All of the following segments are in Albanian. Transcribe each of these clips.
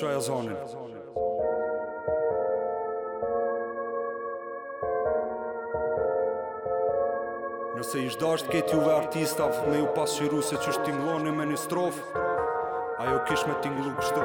Trails on it. Nëse i dasht këtë juve artistav, me ju pasë shiru se që shtingloni me një strof, ajo kish me tinglu kështu.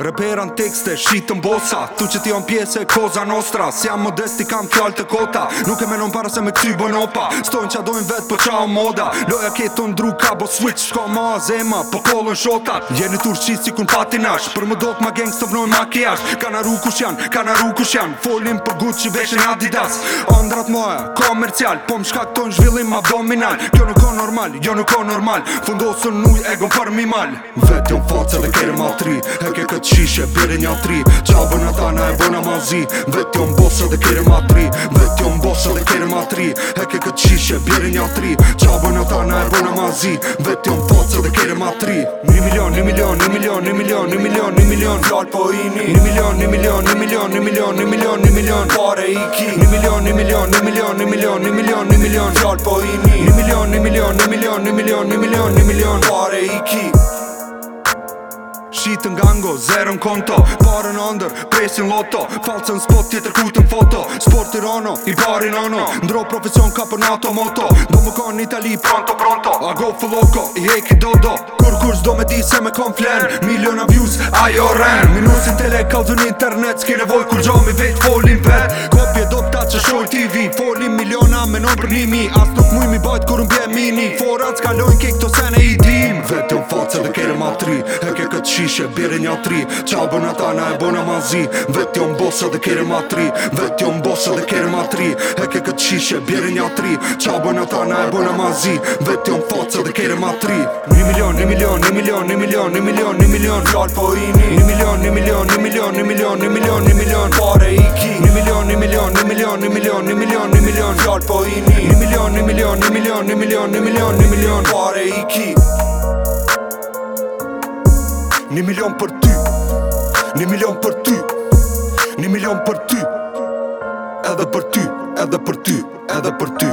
Reperan tekste, shitën bosa Tu që ti jam pjese, koza nostra Si jam modesti, kam fjall të kota Nuk e menon para se me ty bën opa Stojnë qa dojnë vetë, po qa o moda Loja ketë të ndru, ka bo switch Shko ma a zema, po kollën shotat Jeni tur qitë si kun patinash Për më dot ma geng së të vnoj makijash Ka në rukush janë, ka janë Folin për gutë që veshën adidas Andrat moja, komercial Po më shkak të në zhvillim ma Kjo nuk o normal, jo nuk o normal Fundosën nuj, egon për mi mal Vetë jo qishe Pire një tri Gjavën e tana e bona ma zi Vet jom bosë dhe kire ma tri Vet jom bosë dhe kire ma tri Heke këtë qishe Pire një tri e bona e vojna ma zi Vet jom bosë dhe kire ma tri Një milion, një milion, një milion, një milion, një milion, një milion Gjall po i një Një milion, një milion, një milion, një milion, një milion, një milion Pare i ki Një milion, një milion, një milion, një milion, një milion, një milion Gjall po i një Një milion, një milion, një milion, një milion, një milion, një milion Pare i ki shitën gango, zerën konto Parën under, presin loto Falcën spot tjetër kutën foto Sport i rono, i bari nono Ndro profesion ka për nato moto Domo më kon Itali pronto pronto A go full i heki dodo Kur kur zdo me di se me kon flen Miliona views, ajo ren Minusin tele kalzën internet Ski nevoj kur gjo mi vetë folin vet Kopje do pta që shoj TV Folin miliona me non për nimi As nuk muj mi bajt kur bje mini Forat s'kalojn ke këto sene i dim Vetëm faca dhe kere matri vetë shishe Birin tri Qa bëna ta na e bëna ma zi Vetë jo mbosa dhe kere ma tri jo mbosa dhe kere ma tri ke këtë shishe Birin një tri Qa bëna ta na e bëna ma zi Vetë jo mfoca dhe kere ma tri Një milion, një milion, një milion, një milion, një milion, një milion Lall po i një Një milion, një milion, një milion, një milion, një milion, një milion Pare i ki Një milion, një milion, një milion, një milion, një milion, një milion po i një Një milion, një milion, një milion, një milion, një milion, një milion Pare i ki Një milion për ty Një milion për ty Një milion për ty Edhe për ty Edhe për ty Edhe për ty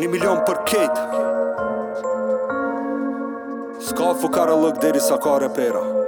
Një milion për kejt Ska fukare lëk dheri sa ka repera